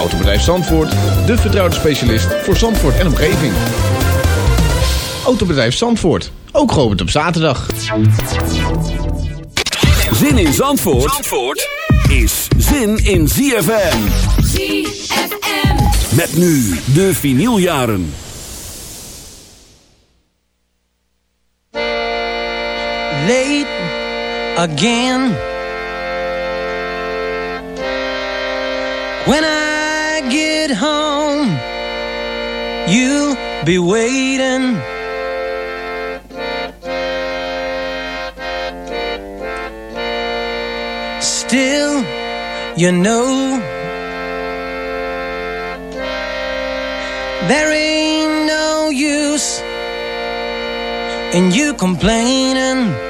Autobedrijf Zandvoort, de vertrouwde specialist voor Zandvoort en omgeving. Autobedrijf Zandvoort, ook geopend op zaterdag. Zin in Zandvoort, Zandvoort is zin in ZFM. ZFM. Met nu de vinyljaren. Late again. When I you'll be waiting. Still, you know, there ain't no use in you complaining.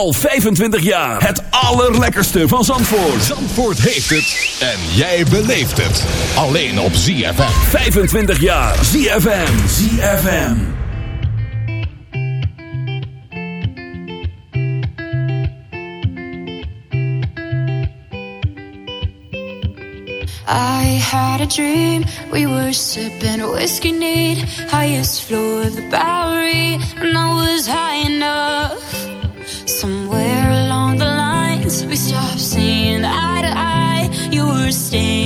Al 25 jaar. Het allerlekkerste van Zandvoort. Zandvoort heeft het. En jij beleeft het. Alleen op ZFM. 25 jaar. ZFM. ZFM. I had a dream. We were sipping whiskey neat. Highest floor of the Bowery. And I was high enough. Somewhere along the lines, we stopped seeing eye to eye. You were staying.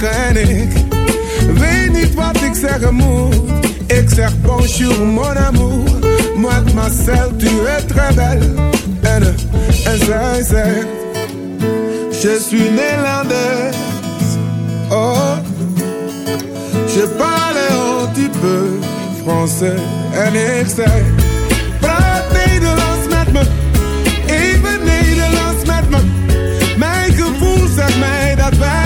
Hakken en ik weet niet wat ik zeggen moet. Ik zeg bonjour mon amour, moi Marcel, tu es très belle. En, eh, en zij zegt, je suis néerlandaise. Oh, je parle un petit peu français. En ik zeg, praat Nederlands met me, even Nederlands met me. Mijn gevoel zegt mij dat wij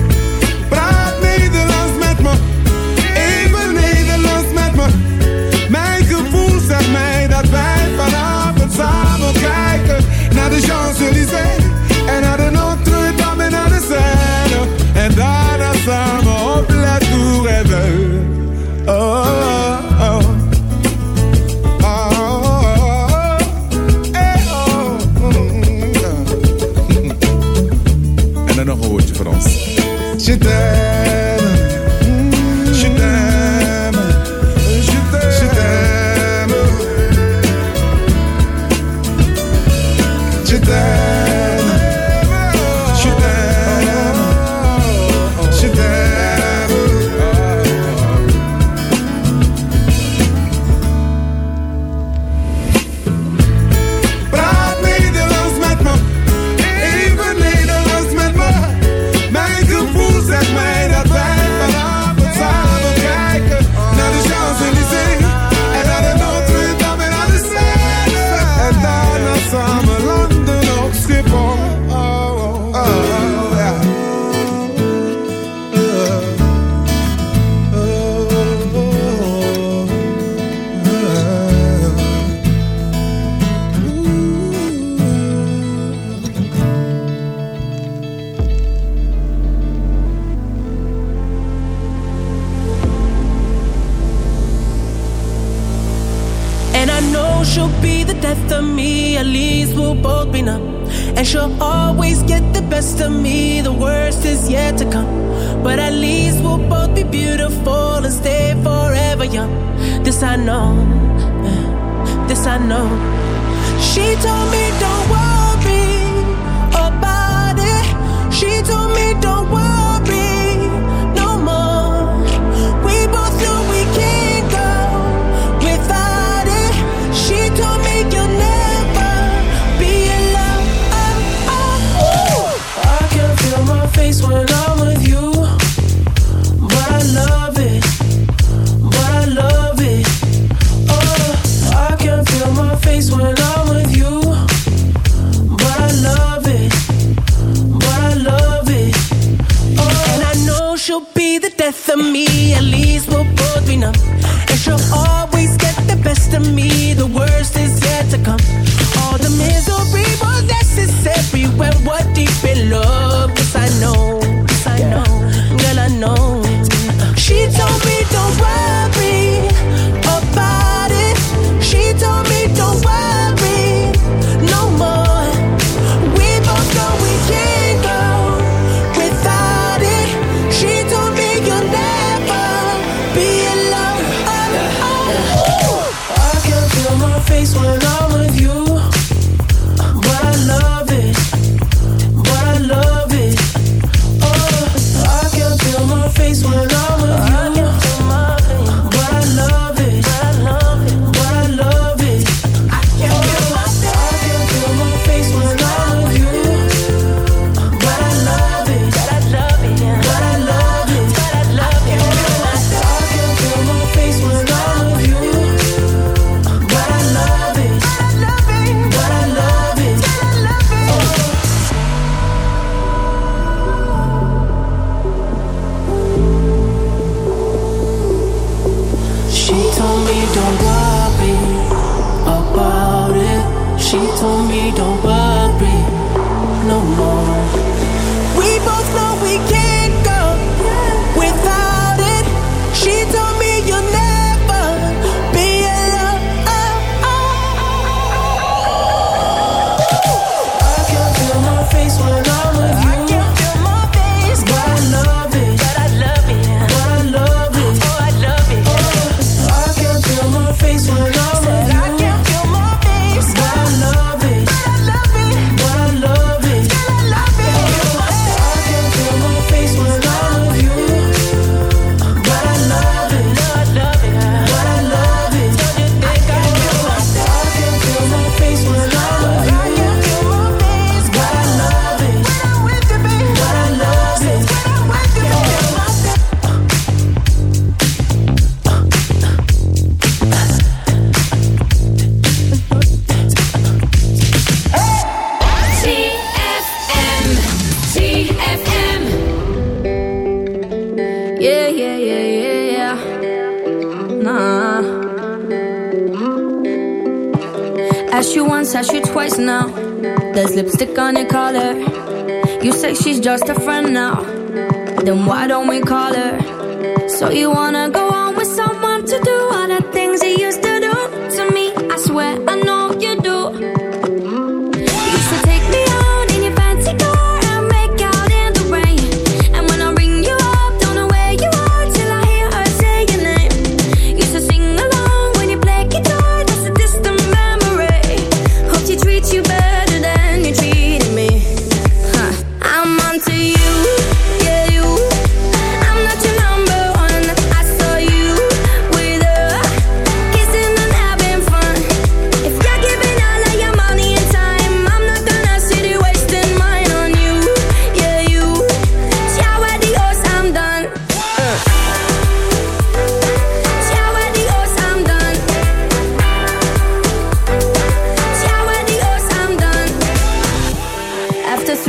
Je t'aime. She'll be the death of me. At least we'll both be numb. And she'll always get the best of me. The worst is yet to come. All the misery was necessary when we're deep in love. Yes, I know. Yes, I know. Girl, I know.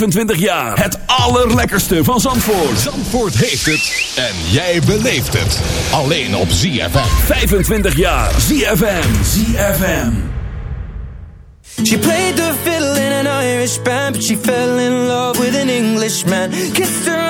25 jaar. Het allerlekkerste van Zandvoort. Zandvoort heeft het. En jij beleeft het. Alleen op ZFM. 25 jaar. ZFM. ZFM. She played the fiddle in an Irish band. But she fell in love with an Englishman. Kissed her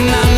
and I'm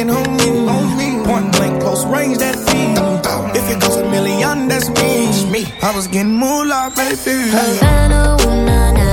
fucking on me. Point blank, close range, that thing. If it goes a million, that's me. me. I was getting moolah, baby. Havana, ooh, nah, nah.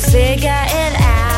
figure it out.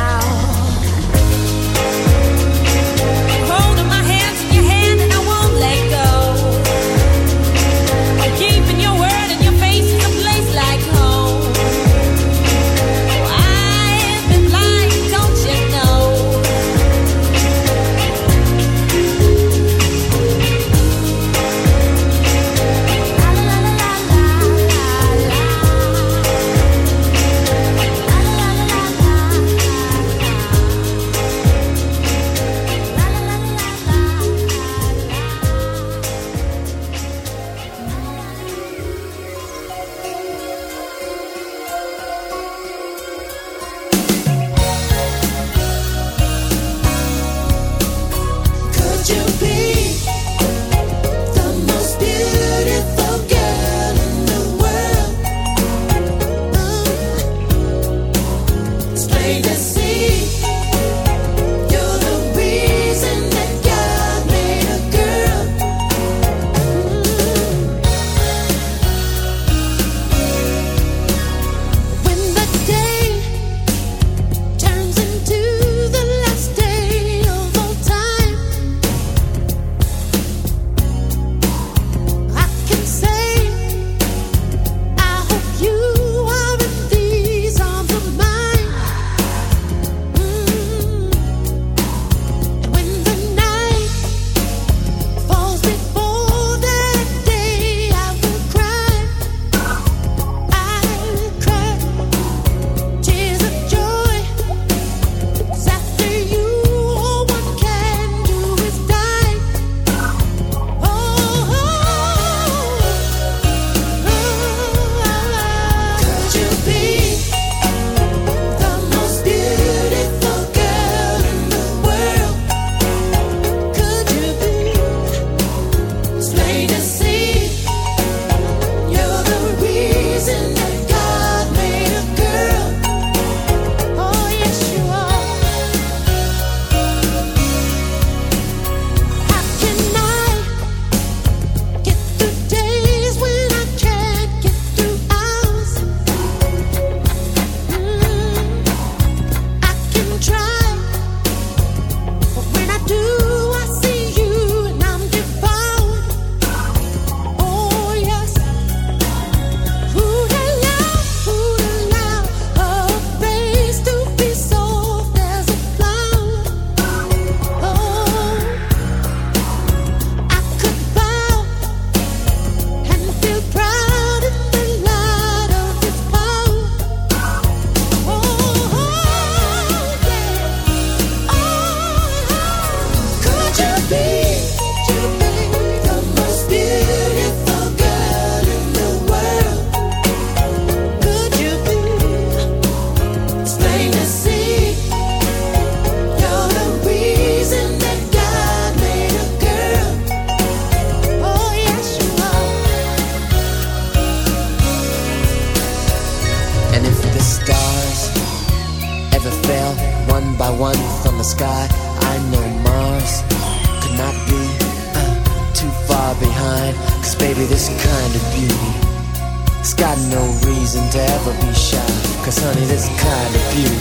beauty,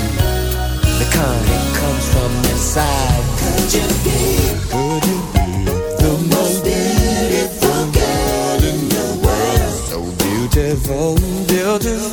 the kind that comes from inside. Could you be? Could you be the most beautiful girl in the world? So beautiful, beautiful.